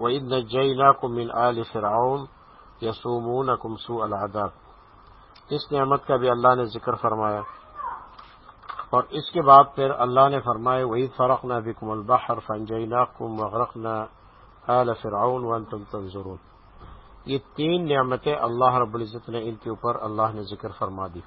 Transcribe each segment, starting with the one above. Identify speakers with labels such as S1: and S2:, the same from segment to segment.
S1: وَإِذْ نَجَّيْنَاكُمْ مِنْ آلِ فِرْعَوْنَ يَسُومُونَكُمْ سُوءَ الْعَذَابِ۔ اس نعمت کا بھی اللہ نے ذکر فرمایا۔ اور اس کے بعد پھر اللہ نے فرمائے وَإِذْ فَرَقْنَا بِكُمُ الْبَحْرَ فَانْجَيْنَاكُمْ وَغْرَقْنَا آلَ فِرْعَوْنَ وَأَنْتُمْ تَنْظُرُونَ۔ یہ تین نعمتیں اللہ رب العزت نے ان کے اوپر اللہ نے ذکر فرما دی۔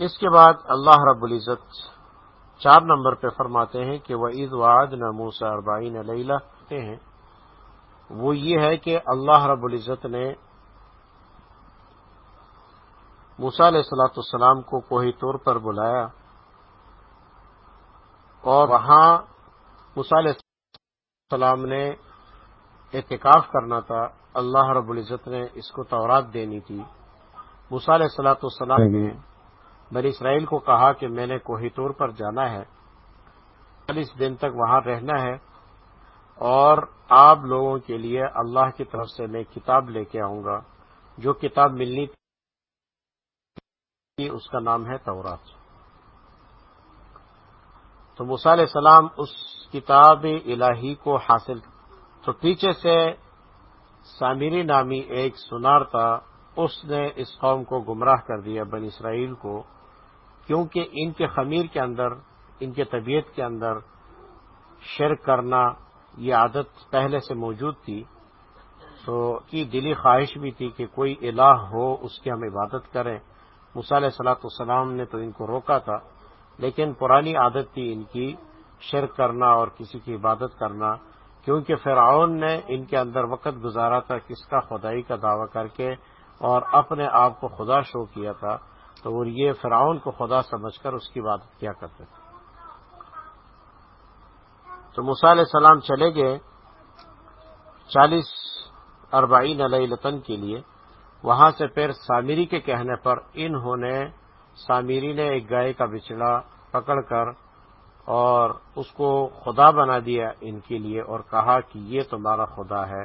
S1: اس کے بعد اللہ رب العزت چار نمبر پہ فرماتے ہیں کہ وہ عید واد نہ موسا اربعین علیہ ہیں، وہ یہ ہے کہ اللہ رب العزت نے موسا علیہ السلاۃ السلام کو کوہی طور پر بلایا اور وہاں موسا علیہ السلام نے احتکاف کرنا تھا، اللہ رب العزت نے اس کو تورات دینی تھی۔ موسا علیہ السلاۃ السلام نے جی۔ بنی اسرائیل کو کہا کہ میں نے کوہی طور پر جانا ہے، چالیس دن تک وہاں رہنا ہے اور آپ لوگوں کے لیے اللہ کی طرف سے میں کتاب لے کے آؤں گا، جو کتاب ملنی تھی، اس کا نام ہے تورات۔ تو علیہ السلام اس کتاب الہی کو حاصل تو پیچھے سے سامری نامی ایک سنار تھا، اس نے اس قوم کو گمراہ کر دیا بن اسرائیل کو۔ کیونکہ ان کے خمیر کے اندر، ان کے طبیعت کے اندر شرک کرنا یہ عادت پہلے سے موجود تھی۔ تو کی دلی خواہش بھی تھی کہ کوئی الہ ہو، اس کی ہم عبادت کریں۔ علیہ صلاح السلام نے تو ان کو روکا تھا، لیکن پرانی عادت تھی ان کی شرک کرنا اور کسی کی عبادت کرنا۔ کیونکہ فرعون نے ان کے اندر وقت گزارا تھا کس کا خدائی کا دعوی کر کے، اور اپنے آپ کو خدا شو کیا تھا۔ تو وہ یہ فرعون کو خدا سمجھ کر اس کی عبادت کیا کرتے تھے۔ تو علیہ السلام چلے گئے چالیس اربعین علیہ لطن کے لیے۔ وہاں سے پھر سامری کے کہنے پر انہوں نے سامری نے ایک گائے کا بچڑا پکڑ کر اور اس کو خدا بنا دیا ان کے لیے اور کہا کہ یہ تمہارا خدا ہے۔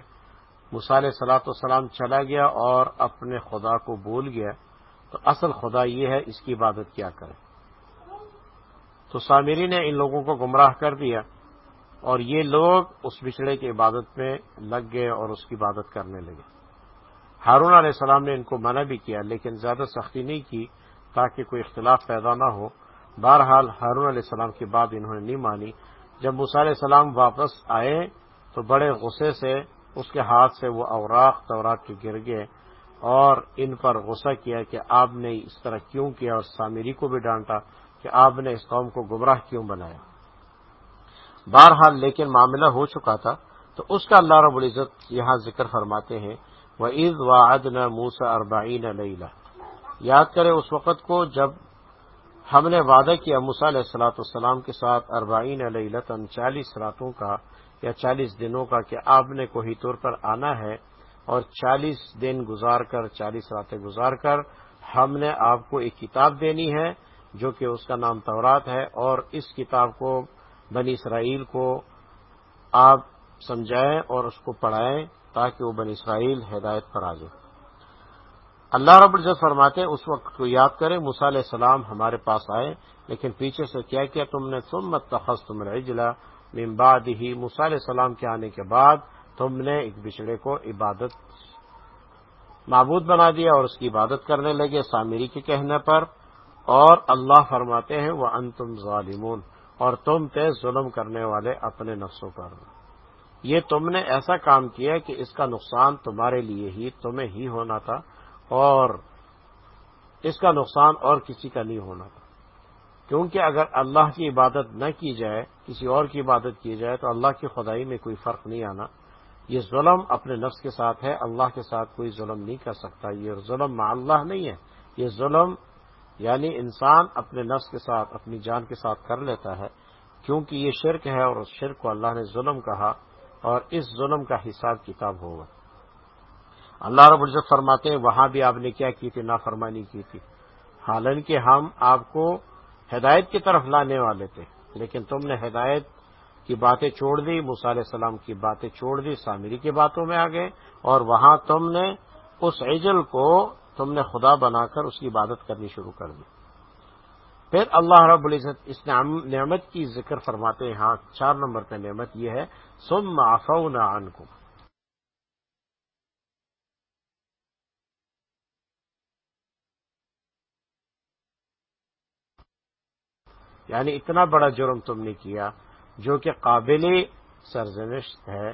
S1: مثال سلاۃ والسلام چلا گیا اور اپنے خدا کو بول گیا۔ تو اصل خدا یہ ہے، اس کی عبادت کیا کرے۔ تو سامری نے ان لوگوں کو گمراہ کر دیا اور یہ لوگ اس بچڑے کی عبادت میں لگ گئے اور اس کی عبادت کرنے لگے۔ ہارون علیہ السلام نے ان کو منع بھی کیا، لیکن زیادہ سختی نہیں کی تاکہ کوئی اختلاف پیدا نہ ہو۔ بہرحال ہارون علیہ السلام کی بات انہوں نے نہیں مانی۔ جب علیہ السلام واپس آئے تو بڑے غصے سے اس کے ہاتھ سے وہ اوراق توراق کے گر گئے۔ اور ان پر غصہ کیا کہ آپ نے اس طرح کیوں کیا اور سامری کو بھی ڈانٹا کہ آپ نے اس قوم کو گمراہ کیوں بنایا۔ بہرحال لیکن معاملہ ہو چکا تھا تو اس کا اللہ رب العزت یہاں ذکر فرماتے ہیں وہ عید و عدن موسا اربعین علیہ یاد کرے اس وقت کو جب ہم نے وعدہ کیا موسا علیہ السلاۃ السلام کے ساتھ اربعین علیہ چالیس راتوں کا یا چالیس دنوں کا کہ آپ نے کوئی طور پر آنا ہے اور چالیس دن گزار کر، چالیس راتیں گزار کر ہم نے آپ کو ایک کتاب دینی ہے جو کہ اس کا نام تورات ہے اور اس کتاب کو بنی اسرائیل کو آپ سمجھائیں اور اس کو پڑھائیں تاکہ وہ بنی اسرائیل ہدایت پر آ جائے۔ اللہ رب العزت فرماتے اس وقت کو یاد کریں علیہ السلام ہمارے پاس آئے، لیکن پیچھے سے کیا کیا تم نے؟ تم مت تخص تم رجلا ممباد ہی علیہ السلام کے آنے کے بعد تم نے ایک بچڑے کو عبادت معبود بنا دیا اور اس کی عبادت کرنے لگے سامری کے کہنے پر اور اللہ فرماتے ہیں وہ ان تم ظالمون، اور تم تھے ظلم کرنے والے اپنے نفسوں پر۔ یہ تم نے ایسا کام کیا کہ اس کا نقصان تمہارے لیے ہی، تمہیں ہی ہونا تھا، اور اس کا نقصان اور کسی کا نہیں ہونا تھا۔ کیونکہ اگر اللہ کی عبادت نہ کی جائے، کسی اور کی عبادت کی جائے، تو اللہ کی خدائی میں کوئی فرق نہیں آنا۔ یہ ظلم اپنے نفس کے ساتھ ہے، اللہ کے ساتھ کوئی ظلم نہیں کر سکتا۔ یہ ظلم مع اللہ نہیں ہے۔ یہ ظلم یعنی انسان اپنے نفس کے ساتھ، اپنی جان کے ساتھ کر لیتا ہے۔ کیونکہ یہ شرک ہے اور اس شرک کو اللہ نے ظلم کہا اور اس ظلم کا حساب کتاب ہوگا۔ اللہ رب العزت فرماتے ہیں، وہاں بھی آپ نے کیا کی تھی؟ نافرمانی کی تھی۔ حالانکہ ہم آپ کو ہدایت کی طرف لانے والے تھے، لیکن تم نے ہدایت کی باتیں چھوڑ دی علیہ السلام کی باتیں چھوڑ دی، سامری کی باتوں میں آ گئے اور وہاں تم نے اس عجل کو تم نے خدا بنا کر اس کی عبادت کرنی شروع کر دی۔ پھر اللہ رب العزت اس نعمت کی ذکر فرماتے ہیں۔ ہاں چار نمبر پہ نعمت یہ ہے۔ سم معفو نہ یعنی اتنا بڑا جرم تم نے کیا۔ جو کہ قابل سرزنشت ہے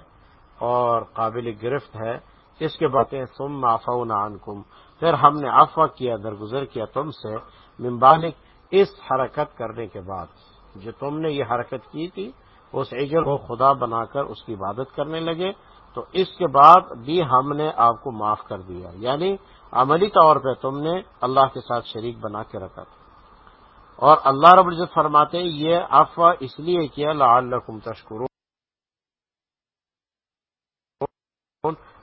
S1: اور قابل گرفت ہے، اس کے باتیں تم معفو نہ پھر ہم نے افواہ کیا، درگزر کیا تم سے۔ ممبالک اس حرکت کرنے کے بعد، جو تم نے یہ حرکت کی تھی، اس عجل کو خدا بنا کر اس کی عبادت کرنے لگے۔ تو اس کے بعد بھی ہم نے آپ کو معاف کر دیا۔ یعنی عملی طور پہ تم نے اللہ کے ساتھ شریک بنا کے رکھا تھا۔ اور اللہ رب العزت فرماتے ہیں، یہ افواہ اس لیے کیا لعلکم تشکرون۔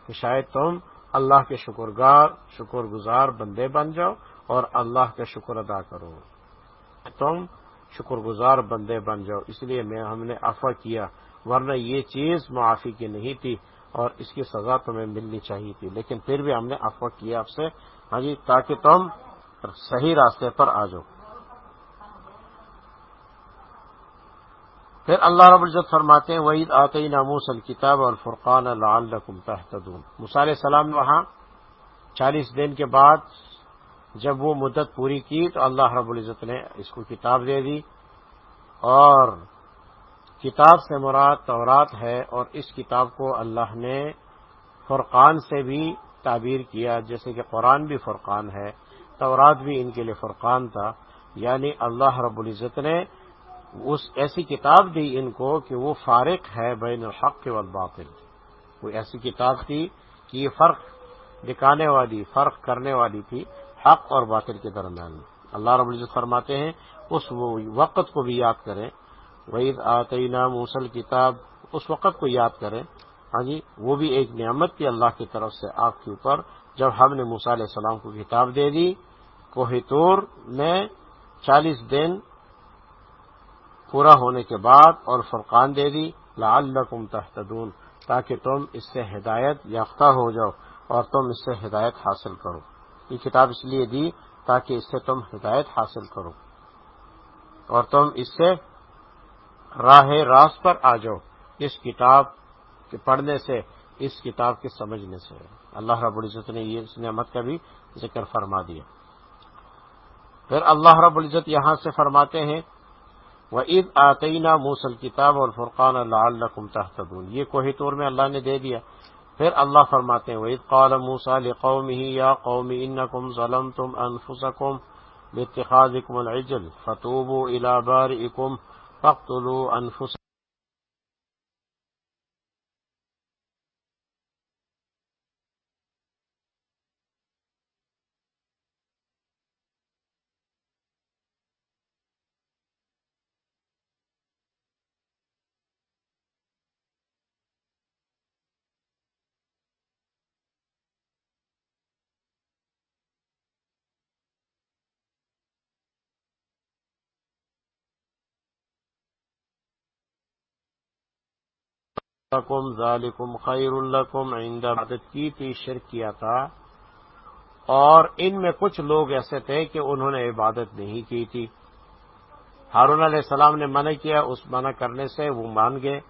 S1: کہ شاید تم اللہ کے شکرگار شکر گزار بندے بن جاؤ اور اللہ کا شکر ادا کرو۔ تم شکر گزار بندے بن جاؤ، اس لیے میں ہم نے افا کیا، ورنہ یہ چیز معافی کی نہیں تھی اور اس کی سزا تمہیں ملنی چاہیے تھی۔ لیکن پھر بھی ہم نے افواہ کیا آپ سے ہاں جی تاکہ تم صحیح راستے پر آ جاؤ۔ پھر اللہ رب العزت فرماتے ہیں وعید آتے ناموس الکتاب اور فرقان اللہ تحتدون مثال سلام وہاں چالیس دن کے بعد جب وہ مدت پوری کی تو اللہ رب العزت نے اس کو کتاب دے دی اور کتاب سے مراد تورات ہے اور اس کتاب کو اللہ نے فرقان سے بھی تعبیر کیا، جیسے کہ قرآن بھی فرقان ہے، تورات بھی ان کے لیے فرقان تھا۔ یعنی اللہ رب العزت نے اس ایسی کتاب دی ان کو کہ وہ فارق ہے بین الحق والباطل۔ وہ ایسی کتاب تھی کہ یہ فرق دکھانے والی، فرق کرنے والی تھی حق اور باطل کے درمیان۔ اللہ رب العزت فرماتے ہیں، اس وقت کو بھی یاد کریں۔ وعید آتینہ موسل کتاب اس وقت کو یاد کریں۔ ہاں جی وہ بھی ایک نعمت تھی اللہ کی طرف سے آپ کے اوپر، جب ہم نے موسا علیہ السلام کو کتاب دے دی۔ کوہتور میں چالیس دن پورا ہونے کے بعد اور فرقان دے دی، لعلکم تحتدون تاکہ تم اس سے ہدایت یافتہ ہو جاؤ اور تم اس سے ہدایت حاصل کرو۔ یہ کتاب اس لیے دی تاکہ اس سے تم ہدایت حاصل کرو اور تم اس سے راہ راست پر آ جاؤ۔ اس کتاب کے پڑھنے سے، اس کتاب کے سمجھنے سے۔ اللہ رب العزت نے یہ اس نعمت کا بھی ذکر فرما دیا۔ پھر اللہ رب العزت یہاں سے فرماتے ہیں وہ عید آتینہ موسل کتاب اور فرقان اللہ اللہ تحتدون یہ کوہی طور میں اللہ نے دے دیا۔ پھر اللہ فرماتے ہیں وعید قال موسا وَإِذْ قَالَ مُوسَى لِقَوْمِهِ يَا ظلم تم انفسکم أَنفُسَكُمْ بِاتِّخَاذِكُمُ الْعِجْلِ فَتُوبُوا إِلَى بَارِئِكُمْ فَاقْتُلُوا أَنفُسَكُمْ ذالکم خیر الکم عند عبادت کی تھی، شرک کیا تھا۔ اور ان میں کچھ لوگ ایسے تھے کہ انہوں نے عبادت نہیں کی تھی۔ ہارون علیہ السلام نے منع کیا، اس منع کرنے سے وہ مان گئے۔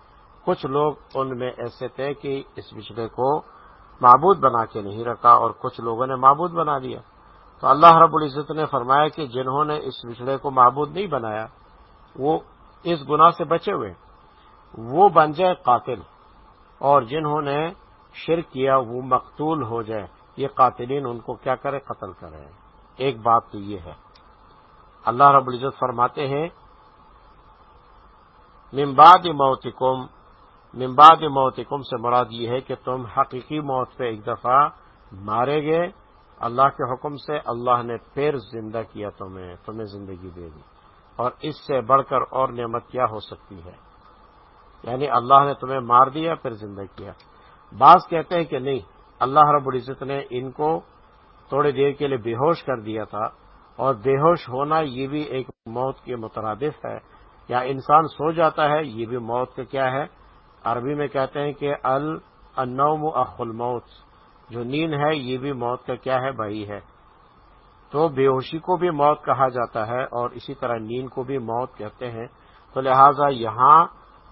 S1: کچھ لوگ ان میں ایسے تھے کہ اس بچڑے کو معبود بنا کے نہیں رکھا اور کچھ لوگوں نے معبود بنا دیا تو اللہ رب العزت نے فرمایا کہ جنہوں نے اس بچڑے کو معبود نہیں بنایا، وہ اس گناہ سے بچے ہوئے۔ وہ بن جائے قاتل اور جنہوں نے شرک کیا وہ مقتول ہو جائے۔ یہ قاتلین ان کو کیا کرے؟ قتل کرے۔ ایک بات تو یہ ہے۔ اللہ رب العزت فرماتے ہیں ممباد موتکم ممباد موتکم سے مراد یہ ہے کہ تم حقیقی موت پہ ایک دفعہ مارے گئے۔ اللہ کے حکم سے اللہ نے پھر زندہ کیا تمہیں تمہیں زندگی دے دی۔ اور اس سے بڑھ کر اور نعمت کیا ہو سکتی ہے؟ یعنی اللہ نے تمہیں مار دیا پھر زندہ کیا۔ بعض کہتے ہیں کہ نہیں، اللہ رب العزت نے ان کو تھوڑی دیر کے لیے بے ہوش کر دیا تھا اور بے ہوش ہونا یہ بھی ایک موت کے مترادف ہے۔ یا انسان سو جاتا ہے، یہ بھی موت کا کیا ہے؟ عربی میں کہتے ہیں کہ النوم اخ الموت۔ جو نیند ہے، یہ بھی موت کا کیا ہے؟ بھائی ہے۔ تو بے ہوشی کو بھی موت کہا جاتا ہے اور اسی طرح نیند کو بھی موت کہتے ہیں۔ تو لہذا یہاں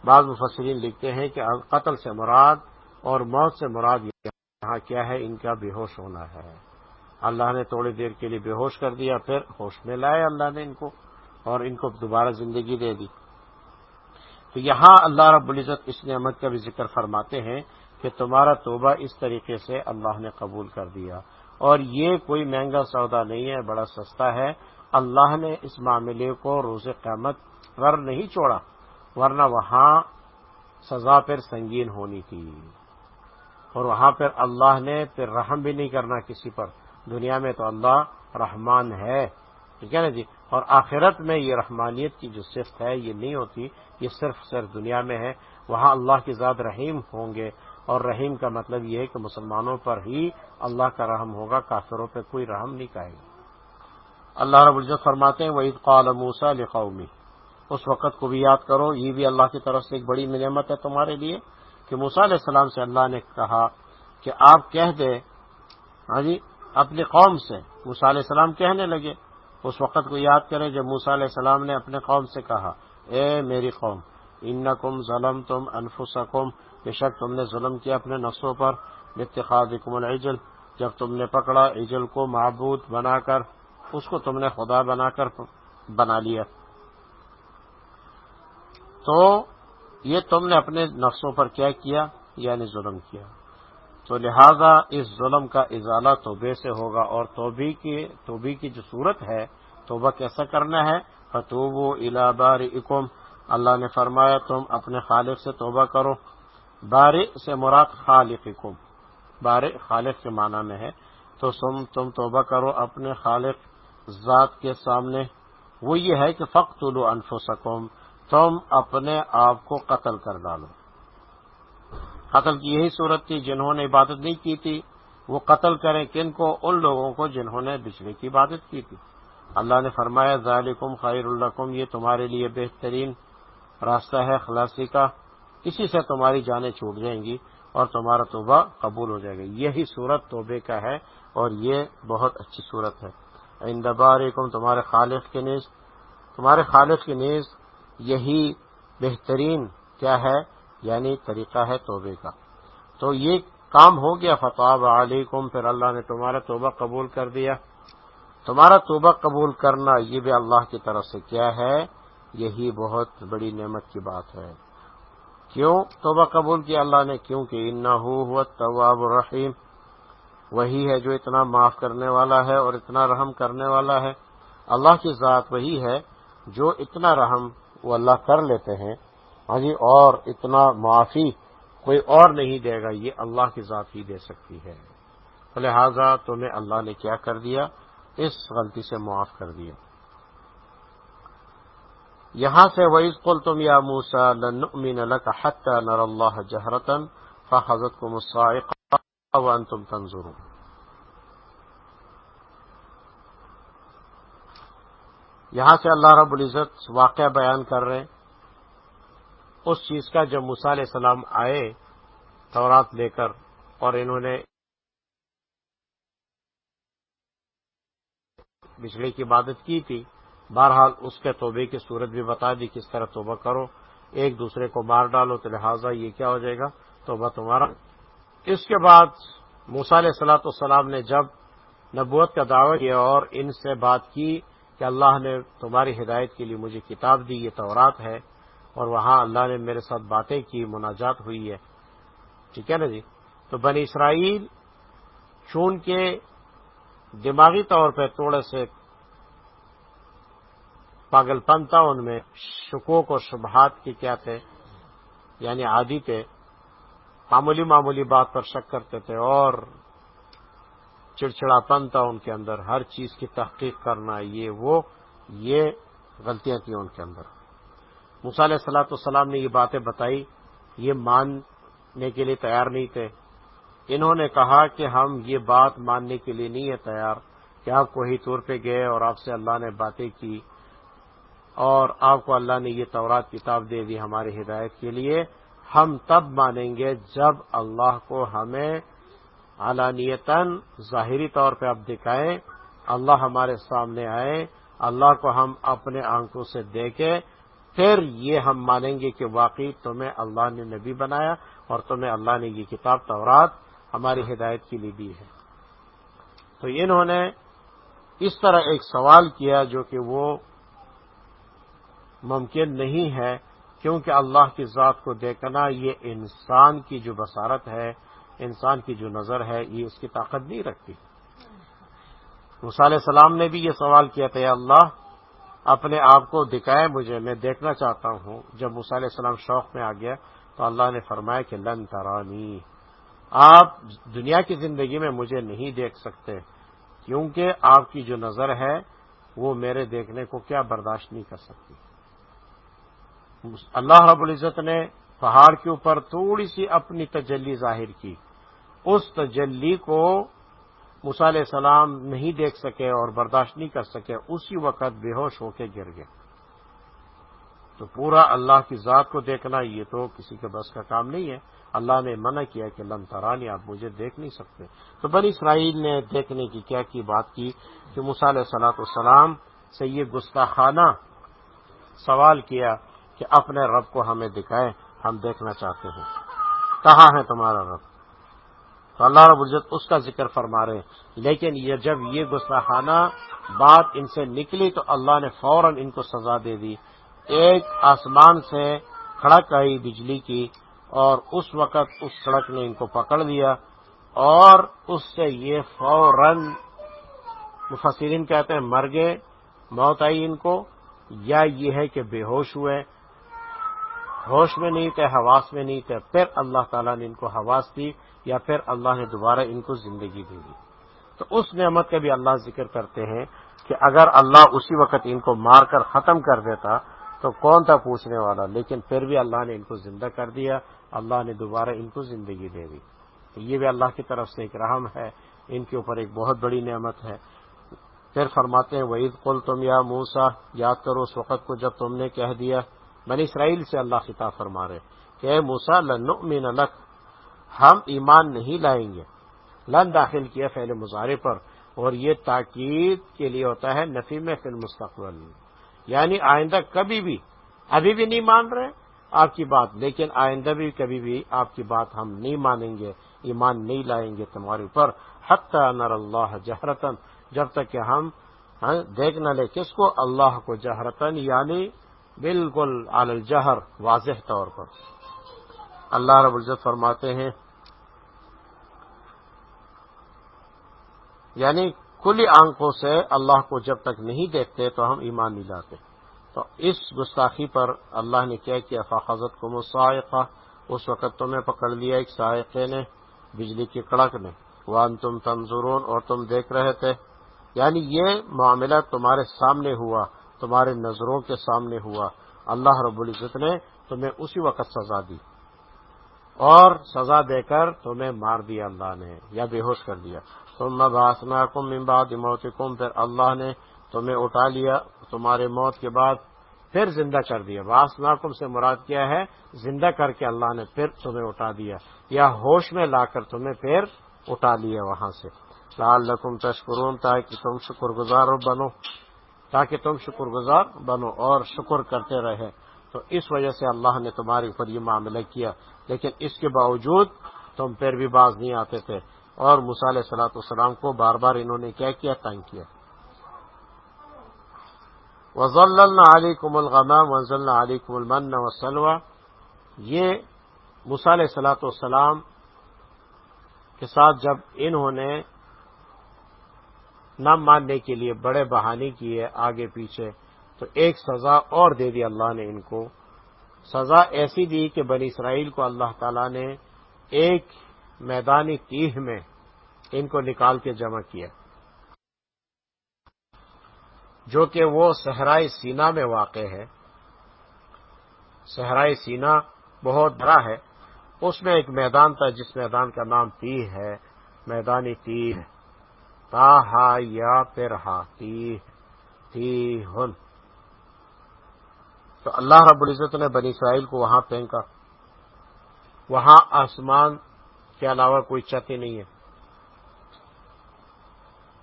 S1: بعض مفسرین لکھتے ہیں کہ قتل سے مراد اور موت سے مراد یہاں کیا ہے؟ ان کا بے ہوش ہونا ہے۔ اللہ نے تھوڑی دیر کے لیے بے ہوش کر دیا، پھر ہوش میں لائے اللہ نے ان کو اور ان کو دوبارہ زندگی دے دی۔ تو یہاں اللہ رب العزت اس نعمت کا بھی ذکر فرماتے ہیں کہ تمہارا توبہ اس طریقے سے اللہ نے قبول کر دیا۔ اور یہ کوئی مہنگا سودا نہیں ہے، بڑا سستا ہے۔ اللہ نے اس معاملے کو روز قیامت پر نہیں چھوڑا۔ ورنہ وہاں سزا پھر سنگین ہونی تھی۔ اور وہاں پھر اللہ نے پھر رحم بھی نہیں کرنا کسی پر۔ دنیا میں تو اللہ رحمان ہے، ٹھیک ہے نا جی؟ اور آخرت میں یہ رحمانیت کی جو صفت ہے، یہ نہیں ہوتی، یہ صرف صرف دنیا میں ہے۔ وہاں اللہ کی ذات رحیم ہوں گے۔ اور رحیم کا مطلب یہ ہے کہ مسلمانوں پر ہی اللہ کا رحم ہوگا، کافروں پہ کوئی رحم نہیں کہے گا۔ اللہ رب العزت فرماتے ہیں وعید قال موسا لقومی اس وقت کو بھی یاد کرو، یہ بھی اللہ کی طرف سے ایک بڑی نعمت ہے تمہارے لیے کہ موسا علیہ السلام سے اللہ نے کہا کہ آپ کہہ دے ہاں جی اپنی قوم سے۔ موسا علیہ السلام کہنے لگے۔ اس وقت کو یاد کریں جب موسا علیہ السلام نے اپنے قوم سے کہا، اے میری قوم، انکم ظلم تم انفسکم۔ بے شک تم نے ظلم کیا اپنے نفسوں پر۔ اتخاذکم العجل۔ جب تم نے پکڑا عجل کو معبود بنا کر، اس کو تم نے خدا بنا کر بنا لیا۔ تو یہ تم نے اپنے نفسوں پر کیا کیا؟ یعنی ظلم کیا۔ تو لہذا اس ظلم کا ازالہ توبے سے ہوگا اور توبی کی توبی کی جو صورت ہے، توبہ کیسا کرنا ہے؟ فتوب و الابار اکم اللہ نے فرمایا، تم اپنے خالق سے توبہ کرو۔ بار سے مراد خالق اکم بار خالق کے معنی میں ہے۔ تو تم تم توبہ کرو اپنے خالق ذات کے سامنے۔ وہ یہ ہے کہ فخت الو انفسکم۔ تم اپنے آپ کو قتل کر ڈالو۔ قتل کی یہی صورت تھی جنہوں نے عبادت نہیں کی تھی۔ وہ قتل کریں کن کو؟ ان لوگوں کو جنہوں نے بجلی کی عبادت کی تھی۔ اللہ نے فرمایا، ذالکم خیر الرقم یہ تمہارے لیے بہترین راستہ ہے خلاصی کا۔ اسی سے تمہاری جانیں چھوٹ جائیں گی اور تمہارا توبہ قبول ہو جائے گا۔ یہی صورت توبے کا ہے اور یہ بہت اچھی صورت ہے۔ اندبار تمہارے خالق کے نیز، تمہارے خالق کے نیز یہی بہترین کیا ہے؟ یعنی طریقہ ہے توبے کا۔ تو یہ کام ہو گیا۔ فتح علیکم، پھر اللہ نے تمہارا توبہ قبول کر دیا۔ تمہارا توبہ قبول کرنا یہ بھی اللہ کی طرف سے کیا ہے؟ یہی بہت بڑی نعمت کی بات ہے۔ کیوں توبہ قبول کیا اللہ نے؟ کیونکہ ان ہو طواب الرحیم۔ وہی ہے جو اتنا معاف کرنے والا ہے اور اتنا رحم کرنے والا ہے۔ اللہ کی ذات وہی ہے جو اتنا رحم وہ اللہ کر لیتے ہیں ہاں جی اور اتنا معافی کوئی اور نہیں دے گا، یہ اللہ کی ذات ہی دے سکتی ہے۔ لہذا تمہیں اللہ نے کیا کر دیا؟ اس غلطی سے معاف کر دیا۔ یہاں سے وعید قل تم یا موسا لن حت نر اللہ جہرتن فضرت کو مسائق تم تنظر یہاں سے اللہ رب العزت واقعہ بیان کر رہے ہیں۔ اس چیز کا جب موسا علیہ السلام آئے تورات لے کر اور انہوں نے بجلی کی عبادت کی تھی، بہرحال اس کے توبے کی صورت بھی بتا دی کس طرح توبہ کرو، ایک دوسرے کو مار ڈالو تو لہٰذا یہ کیا ہو جائے گا؟ توبہ تمہارا۔ اس کے بعد موسا علیہ السلاۃ والسلام نے جب نبوت کا دعوی کیا اور ان سے بات کی کہ اللہ نے تمہاری ہدایت کے لیے مجھے کتاب دی، یہ تورات ہے، اور وہاں اللہ نے میرے ساتھ باتیں کی، مناجات ہوئی ہے۔ ٹھیک ہے نا جی؟ تو بنی اسرائیل چون کے دماغی طور پہ تھوڑے سے پاگل پن تھا، ان میں شکوک اور شبہات کی کیا تھے یعنی عادی تھے، معمولی معمولی بات پر شک کرتے تھے، اور چڑچڑا پن تھا ان کے اندر، ہر چیز کی تحقیق کرنا، یہ وہ، یہ غلطیاں تھیں ان کے اندر۔ علیہ سلاۃ السلام نے یہ باتیں بتائی، یہ ماننے کے لیے تیار نہیں تھے۔ انہوں نے کہا کہ ہم یہ بات ماننے کے لیے نہیں ہے تیار، کہ آپ کوئی طور پہ گئے اور آپ سے اللہ نے باتیں کی، اور آپ کو اللہ نے یہ تورات کتاب دے دی ہماری ہدایت کے لیے۔ ہم تب مانیں گے جب اللہ کو ہمیں علانیتاً ظاہری طور پہ آپ دکھائیں، اللہ ہمارے سامنے آئے اللہ کو ہم اپنے آنکھوں سے دیکھیں، پھر یہ ہم مانیں گے کہ واقعی تمہیں اللہ نے نبی بنایا اور تمہیں اللہ نے یہ کتاب تورات ہماری ہدایت کے لیے دی ہے۔ تو انہوں نے اس طرح ایک سوال کیا جو کہ وہ ممکن نہیں ہے، کیونکہ اللہ کی ذات کو دیکھنا یہ انسان کی جو بصارت ہے انسان کی جو نظر ہے، یہ اس کی طاقت نہیں رکھتی۔ علیہ السلام نے بھی یہ سوال کیا تھا اللہ، اپنے آپ کو دکھائے مجھے، میں دیکھنا چاہتا ہوں۔ جب علیہ السلام شوق میں آ گیا، تو اللہ نے فرمایا کہ لن ترانی۔ آپ دنیا کی زندگی میں مجھے نہیں دیکھ سکتے، کیونکہ آپ کی جو نظر ہے، وہ میرے دیکھنے کو کیا برداشت نہیں کر سکتی۔ اللہ رب العزت نے پہاڑ کے اوپر تھوڑی سی اپنی تجلی ظاہر کی۔ اس تجلی کو علیہ السلام نہیں دیکھ سکے اور برداشت نہیں کر سکے، اسی وقت بے ہوش ہو کے گر گئے۔ تو پورا اللہ کی ذات کو دیکھنا یہ تو کسی کے بس کا کام نہیں ہے۔ اللہ نے منع کیا کہ لم ترانی، آپ مجھے دیکھ نہیں سکتے۔ تو بنی اسرائیل نے دیکھنے کی کیا کی بات کی کہ علیہ صلاح السلام سے یہ گستاخانہ سوال کیا کہ اپنے رب کو ہمیں دکھائے ہم دیکھنا چاہتے ہیں۔ کہاں ہے تمہارا رب؟ تو اللہ رب العزت اس کا ذکر فرما رہے لیکن یہ جب یہ گستاخانہ بات ان سے نکلی تو اللہ نے فوراً ان کو سزا دے دی۔ ایک آسمان سے کھڑک آئی بجلی کی اور اس وقت اس سڑک نے ان کو پکڑ لیا اور اس سے یہ فوراً مفسرین کہتے ہیں، مر گئے، موت آئی ان کو، یا یہ ہے کہ بے ہوش ہوئے۔ ہوش میں نہیں تھے، حواس میں نہیں تھے، پھر اللہ تعالیٰ نے ان کو حواس دی یا پھر اللہ نے دوبارہ ان کو زندگی دے دی۔ تو اس نعمت کا بھی اللہ ذکر کرتے ہیں کہ اگر اللہ اسی وقت ان کو مار کر ختم کر دیتا تو کون تھا پوچھنے والا؟ لیکن پھر بھی اللہ نے ان کو زندہ کر دیا، اللہ نے دوبارہ ان کو زندگی دے دی۔ تو یہ بھی اللہ کی طرف سے ایک رحم ہے، ان کے اوپر ایک بہت بڑی نعمت ہے۔ پھر فرماتے ہیں وعید قل تم یا موسا یاد کرو اس وقت کو جب تم نے کہہ دیا بنی اسرائیل سے اللہ خطاب فرما رہے کہ اے موسا لن لک، ہم ایمان نہیں لائیں گے۔ لن داخل کیا فعل مظاہرے پر، اور یہ تاکید کے لیے ہوتا ہے نفی میں فی المستقبل۔ یعنی آئندہ کبھی بھی، ابھی بھی نہیں مان رہے آپ کی بات، لیکن آئندہ بھی، کبھی بھی آپ کی بات ہم نہیں مانیں گے، ایمان نہیں لائیں گے تمہارے اوپر۔ حتی نر اللہ جہرتن جب تک کہ ہم ہاں، دیکھ نہ لے کس کو؟ اللہ کو جہرتن یعنی بالکل عال الجہر واضح طور پر۔ اللہ رب العزت فرماتے ہیں یعنی کھلی آنکھوں سے اللہ کو جب تک نہیں دیکھتے تو ہم ایمان نہیں لاتے۔ تو اس گستاخی پر اللہ نے کیا کیا فاخذت کو مسائقہ اس وقت تمہیں پکڑ لیا ایک سائقے نے، بجلی کی کڑک نے۔ وان تم تنظرون اور تم دیکھ رہے تھے۔ یعنی یہ معاملہ تمہارے سامنے ہوا۔ تمہارے نظروں کے سامنے ہوا۔ اللہ رب العزت نے تمہیں اسی وقت سزا دی اور سزا دے کر تمہیں مار دیا اللہ نے یا بے ہوش کر دیا۔ تم باسنا کم امباد موت کم پھر اللہ نے تمہیں اٹھا لیا تمہارے موت کے بعد، پھر زندہ کر دیا۔ باسنا کم سے مراد کیا ہے؟ زندہ کر کے اللہ نے پھر تمہیں اٹھا دیا۔ یا ہوش میں لا کر تمہیں پھر اٹھا لیا وہاں سے۔ لال لکم تشکرون، تاکہ تم شکر گزار بنو۔ تاکہ تم شکر گزار بنو اور شکر کرتے رہے۔ تو اس وجہ سے اللہ نے تمہارے اوپر یہ معاملہ کیا۔ لیکن اس کے باوجود تم پھر بھی باز نہیں آتے تھے۔ اور مسال صلاحت السلام کو بار بار انہوں نے کیا کیا؟ تنگ کیا۔ وزل علی کم الغمام وزل علی کم المن وسلوا یہ مسال صلاحت والسلام کے ساتھ جب انہوں نے نہ ماننے کے لیے بڑے بہانے کیے آگے پیچھے، تو ایک سزا اور دے دی اللہ نے ان کو۔ سزا ایسی دی کہ بنی اسرائیل کو اللہ تعالی نے ایک میدانی تیہ میں ان کو نکال کے جمع کیا۔ جو کہ وہ صحرائے سینا میں واقع ہے۔ صحرائے سینا بہت بڑا ہے۔ اس میں ایک میدان تھا، جس میدان کا نام تی ہے میدانی تی تا ہا یا پھر ہا تی ہن تو اللہ رب العزت نے بنی اسرائیل کو وہاں پھینکا وہاں آسمان کے علاوہ کوئی چتی نہیں ہے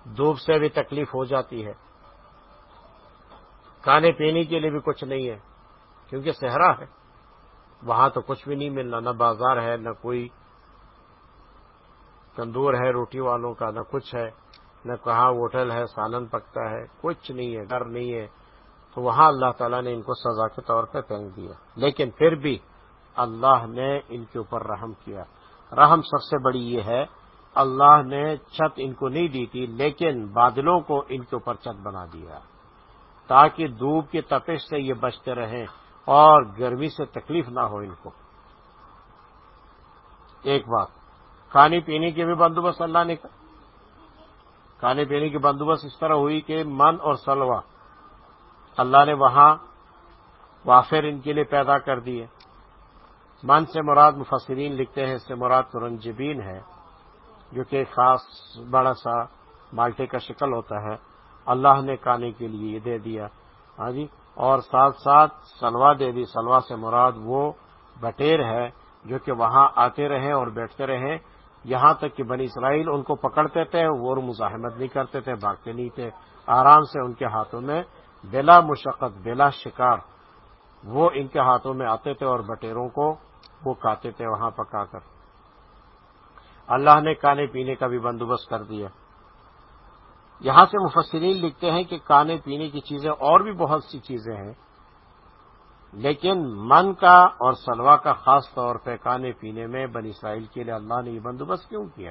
S1: دھوپ سے بھی تکلیف ہو جاتی ہے کھانے پینے کے لیے بھی کچھ نہیں ہے کیونکہ صحرا ہے وہاں تو کچھ بھی نہیں ملنا نہ بازار ہے نہ کوئی تندور ہے روٹی والوں کا نہ کچھ ہے نہ کہاں ہوٹل ہے، سالن پکتا ہے، کچھ نہیں ہے، ڈر نہیں ہے۔ تو وہاں اللہ تعالیٰ نے ان کو سزا کے طور پہ پھینک دیا۔ لیکن پھر بھی اللہ نے ان کے اوپر رحم کیا۔ رحم سب سے بڑی یہ ہے، اللہ نے چھت ان کو نہیں دی تھی، لیکن بادلوں کو ان کے اوپر چھت بنا دیا۔ تاکہ دھوپ کی تپش سے یہ بچتے رہیں اور گرمی سے تکلیف نہ ہو ان کو۔ ایک بات، کھانے پینے کے بھی بندوبست اللہ نے کھانے پینے کی بندوبست اس طرح ہوئی کہ من اور سلوا اللہ نے وہاں وافر ان کے لیے پیدا کر دیے۔ من سے مراد مفسرین لکھتے ہیں، اس سے مراد ترنجبین ہے، جو کہ خاص بڑا سا مالٹے کا شکل ہوتا ہے۔ اللہ نے کھانے کے لیے یہ دے دیا۔ ہاں جی؟ اور ساتھ ساتھ سلوا دے دی۔ سلوا سے مراد وہ بٹیر ہے جو کہ وہاں آتے رہے اور بیٹھتے رہے۔ یہاں تک کہ بنی اسرائیل ان کو پکڑتے تھے وہ مزاحمت نہیں کرتے تھے بھاگتے نہیں تھے۔ آرام سے ان کے ہاتھوں میں بلا مشقت، بلا شکار وہ ان کے ہاتھوں میں آتے تھے اور بٹیروں کو وہ کھاتے تھے وہاں پکا کر۔ اللہ نے کھانے پینے کا بھی بندوبست کر دیا۔ یہاں سے مفسرین لکھتے ہیں کہ کھانے پینے کی چیزیں اور بھی بہت سی چیزیں ہیں۔ لیکن من کا اور سلوا کا خاص طور پہ کھانے پینے میں بن اسرائیل کے لیے اللہ نے یہ بندوبست کیوں کیا؟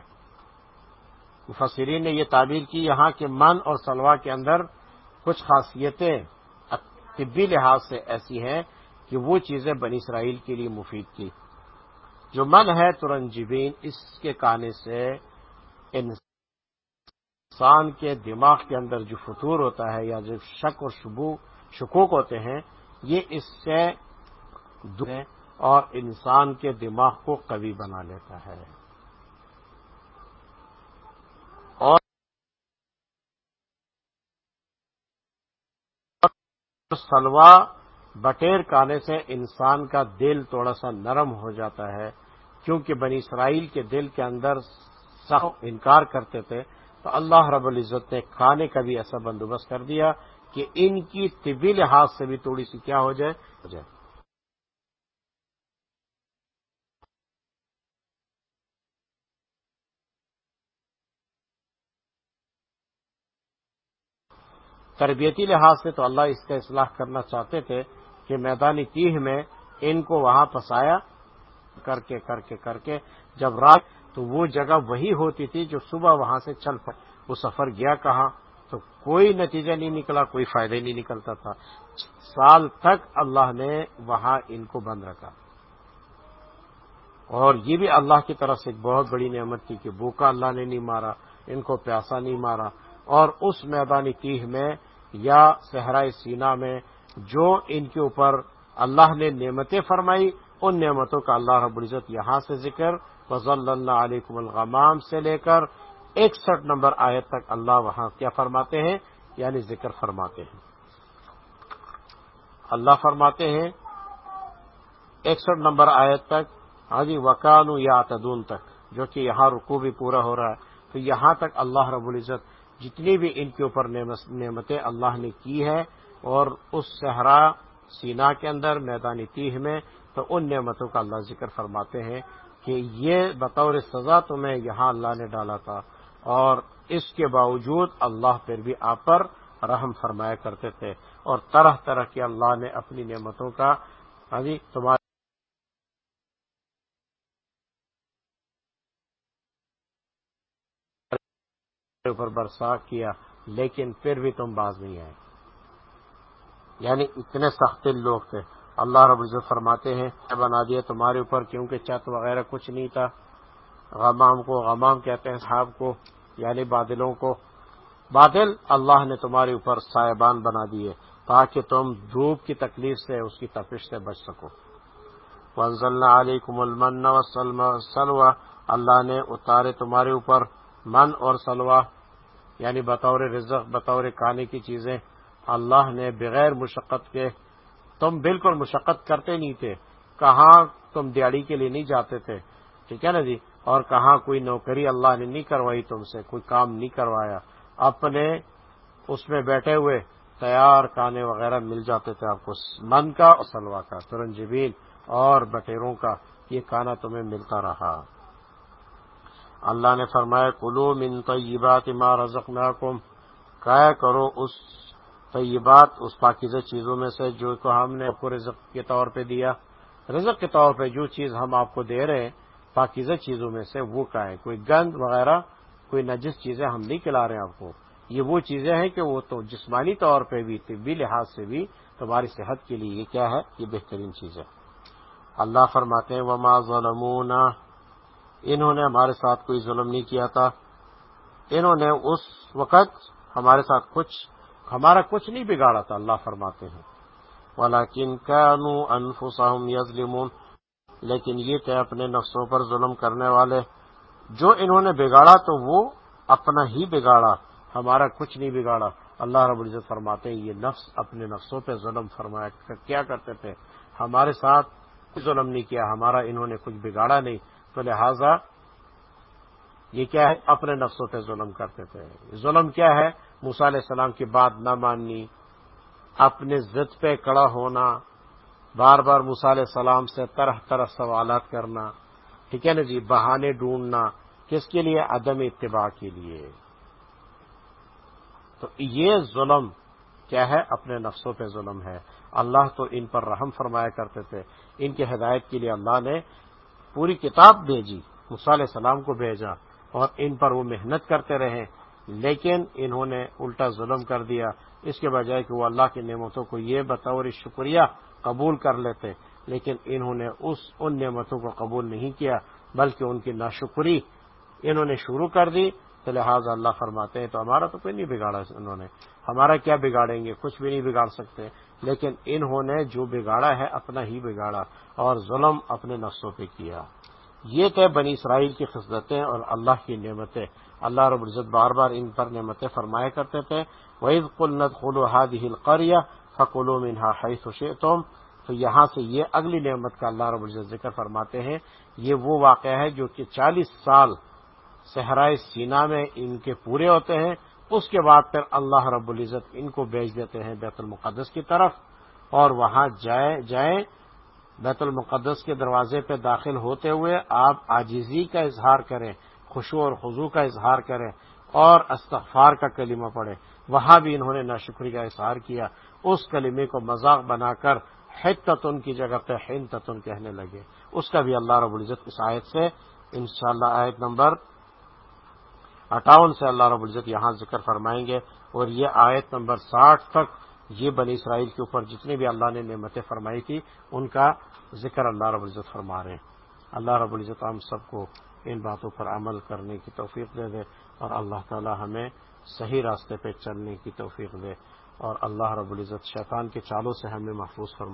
S1: مفسرین نے یہ تعبیر کی یہاں کے من اور سلوا کے اندر کچھ خاصیتیں طبی لحاظ سے ایسی ہیں کہ وہ چیزیں بنی اسرائیل کے لیے مفید تھی جو من ہے ترنجبین اس کے کانے سے انسان کے دماغ کے اندر جو فطور ہوتا ہے یا جو شک اور شبو، شکوک ہوتے ہیں یہ اس سے اور انسان کے دماغ کو قوی بنا لیتا ہے۔ اور سلوا بٹیر کانے سے انسان کا دل تھوڑا سا نرم ہو جاتا ہے۔ کیونکہ بنی اسرائیل کے دل کے اندر سخت انکار کرتے تھے، تو اللہ رب العزت نے کھانے کا بھی ایسا بندوبست کر دیا۔ کہ ان کی طبی لحاظ سے بھی تھوڑی سی کیا ہو جائے ہو جائے۔ تربیتی لحاظ سے تو اللہ اس کا اصلاح کرنا چاہتے تھے کہ میدانی تیہ میں ان کو وہاں پسایا کر کے کر کے کر کے جب رات تو وہ جگہ وہی ہوتی تھی جو صبح وہاں سے چل پڑ، وہ سفر گیا کہاں؟ تو کوئی نتیجہ نہیں نکلا، کوئی فائدہ نہیں نکلتا تھا۔ سال تک اللہ نے وہاں ان کو بند رکھا۔ اور یہ بھی اللہ کی طرف سے ایک بہت بڑی نعمت تھی کہ بوکا اللہ نے نہیں مارا، ان کو پیاسا نہیں مارا۔ اور اس میدانی تیہ میں یا صحرائے سینا میں جو ان کے اوپر اللہ نے نعمتیں فرمائی، ان نعمتوں کا اللہ رب العزت یہاں سے ذکر۔ فضل اللہ علیکم الغمام سے لے کر اکسٹھ نمبر آیت تک اللہ وہاں کیا فرماتے ہیں؟ یعنی ذکر فرماتے ہیں۔ اللہ فرماتے ہیں، اکسٹھ نمبر آیت تک ہاں جی وکان یا تدون تک، جو کہ یہاں رکو بھی پورا ہو رہا ہے۔ تو یہاں تک اللہ رب العزت جتنی بھی ان کے اوپر نعمتیں اللہ نے کی ہے، اور اس صحرا سینا کے اندر میدانی تیہ میں، تو ان نعمتوں کا اللہ ذکر فرماتے ہیں کہ یہ بطور سزا تمہیں یہاں اللہ نے ڈالا تھا۔ اور اس کے باوجود اللہ پھر بھی آپ پر رحم فرمایا کرتے تھے اور طرح طرح کے اللہ نے اپنی نعمتوں کا ہاں جی تمہارے اوپر برسا کیا، لیکن پھر بھی تم باز نہیں آئے۔ یعنی اتنے سخت لوگ تھے۔ اللہ رب العزت فرماتے ہیں بنا دیا تمہارے اوپر کیونکہ چت وغیرہ کچھ نہیں تھا۔ غمام کو، غمام کہتے ہیں صاحب کو یعنی بادلوں کو۔ بادل اللہ نے تمہارے اوپر سائبان بنا دیے تاکہ تم دھوپ کی تکلیف سے، اس کی تپش سے بچ سکو۔ ونزلنا علیکم المن سلوا اللہ نے اتارے تمہارے اوپر من اور سلوا یعنی بطور رزق، بطور کھانے کی چیزیں۔ اللہ نے بغیر مشقت کے، تم بالکل مشقت کرتے نہیں تھے۔ کہاں تم دیاڑی کے لیے نہیں جاتے تھے؟ ٹھیک ہے نا جی؟ اور کہاں کوئی نوکری اللہ نے نہیں کروائی تم سے، کوئی کام نہیں کروایا۔ اپنے اس میں بیٹھے ہوئے تیار کانے وغیرہ مل جاتے تھے آپ کو۔ من کا اور سلوا کا ترنجبین اور بٹیروں کا یہ کھانا تمہیں ملتا رہا۔ اللہ نے فرمایا، کلو من طیبات ما رزقناکم۔ کیا کرو اس طیبات، اس پاکیزہ چیزوں میں سے جو کو ہم نے آپ کو رزق کے طور پہ دیا۔ رزق کے طور پہ جو چیز ہم آپ کو دے رہے ہیں پاکیزہ چیزوں میں سے وہ کا ہے کوئی گند وغیرہ، کوئی نجس چیزیں ہم نہیں کھلا رہے ہیں آپ کو۔ یہ وہ چیزیں ہیں کہ وہ تو جسمانی طور پہ بھی، طبی لحاظ سے بھی تمہاری صحت کے لیے یہ کیا ہے؟ یہ بہترین چیز ہے۔ اللہ فرماتے ہیں، وما ظلمونا انہوں نے ہمارے ساتھ کوئی ظلم نہیں کیا تھا۔ انہوں نے اس وقت ہمارے ساتھ کچھ، ہمارا کچھ نہیں بگاڑا تھا، اللہ فرماتے ہیں۔ ولاکن کانو انفسہم یظلمون لیکن یہ تھے اپنے نفسوں پر ظلم کرنے والے جو انہوں نے بگاڑا تو وہ اپنا ہی بگاڑا، ہمارا کچھ نہیں بگاڑا۔ اللہ رب العزت فرماتے ہیں، یہ نفس اپنے نفسوں پہ ظلم فرمایا۔ کیا کرتے تھے؟ ہمارے ساتھ ظلم نہیں کیا، ہمارا انہوں نے کچھ بگاڑا نہیں۔ تو لہذا یہ کیا ہے؟ اپنے نفسوں پہ ظلم کرتے تھے۔ ظلم کیا ہے؟ موسا علیہ السلام کی بات نہ ماننی، اپنے ضد پہ کڑا ہونا بار بار موسا علیہ السلام سے طرح طرح سوالات کرنا، ٹھیک ہے نا جی؟ بہانے ڈھونڈنا، کس کے لیے؟ عدم اتباع کے لیے۔ تو یہ ظلم کیا ہے؟ اپنے نفسوں پہ ظلم ہے۔ اللہ تو ان پر رحم فرمایا کرتے تھے۔ ان کی ہدایت کے لیے اللہ نے پوری کتاب بھیجی علیہ السلام کو بھیجا اور ان پر وہ محنت کرتے رہے۔ لیکن انہوں نے الٹا ظلم کر دیا۔ اس کے بجائے کہ وہ اللہ کی نعمتوں کو یہ بطور شکریہ قبول کر لیتے، لیکن انہوں نے اس، ان نعمتوں کو قبول نہیں کیا، بلکہ ان کی ناشکری انہوں نے شروع کر دی۔ تو لہٰذا اللہ فرماتے ہیں، تو ہمارا تو کوئی نہیں بگاڑا انہوں نے۔ ہمارا کیا بگاڑیں گے؟ کچھ بھی نہیں بگاڑ سکتے۔ لیکن انہوں نے جو بگاڑا ہے، اپنا ہی بگاڑا اور ظلم اپنے نفسوں پہ کیا۔ یہ تھے بنی اسرائیل کی خصلتیں اور اللہ کی نعمتیں۔ اللہ رب العزت بار بار ان پر نعمتیں فرمایا کرتے تھے۔ وعید قلت خلو ہاد ہل قریہ فکلو منہا حیث تم تو یہاں سے یہ اگلی نعمت کا اللہ رب العزت ذکر فرماتے ہیں۔ یہ وہ واقعہ ہے جو کہ چالیس سال صحرائے سینا میں ان کے پورے ہوتے ہیں۔ اس کے بعد پھر اللہ رب العزت ان کو بیچ دیتے ہیں بیت المقدس کی طرف۔ اور وہاں جائیں جائیں بیت المقدس کے دروازے پہ داخل ہوتے ہوئے آپ آجیزی کا اظہار کریں خوشو اور خضو کا اظہار کریں اور استغفار کا کلمہ پڑھیں۔ وہاں بھی انہوں نے ناشکری کا اظہار کیا۔ اس کلمے کو مذاق بنا کر حد تتن کی جگہ پہ ہند تتن کہنے لگے۔ اس کا بھی اللہ رب العزت اس آیت سے، انشاءاللہ اللہ آیت نمبر اٹھاون سے اللہ رب العزت یہاں ذکر فرمائیں گے۔ اور یہ آیت نمبر ساٹھ تک یہ بنی اسرائیل کے اوپر جتنے بھی اللہ نے نعمتیں فرمائی تھی، ان کا ذکر اللہ رب العزت فرما رہے ہیں۔ اللہ رب العزت ہم سب کو ان باتوں پر عمل کرنے کی توفیق دے دے اور اللہ تعالی ہمیں صحیح راستے پہ چلنے کی توفیق دے۔ اور اللہ رب العزت شیطان کے چالوں سے ہمیں محفوظ فرمائے۔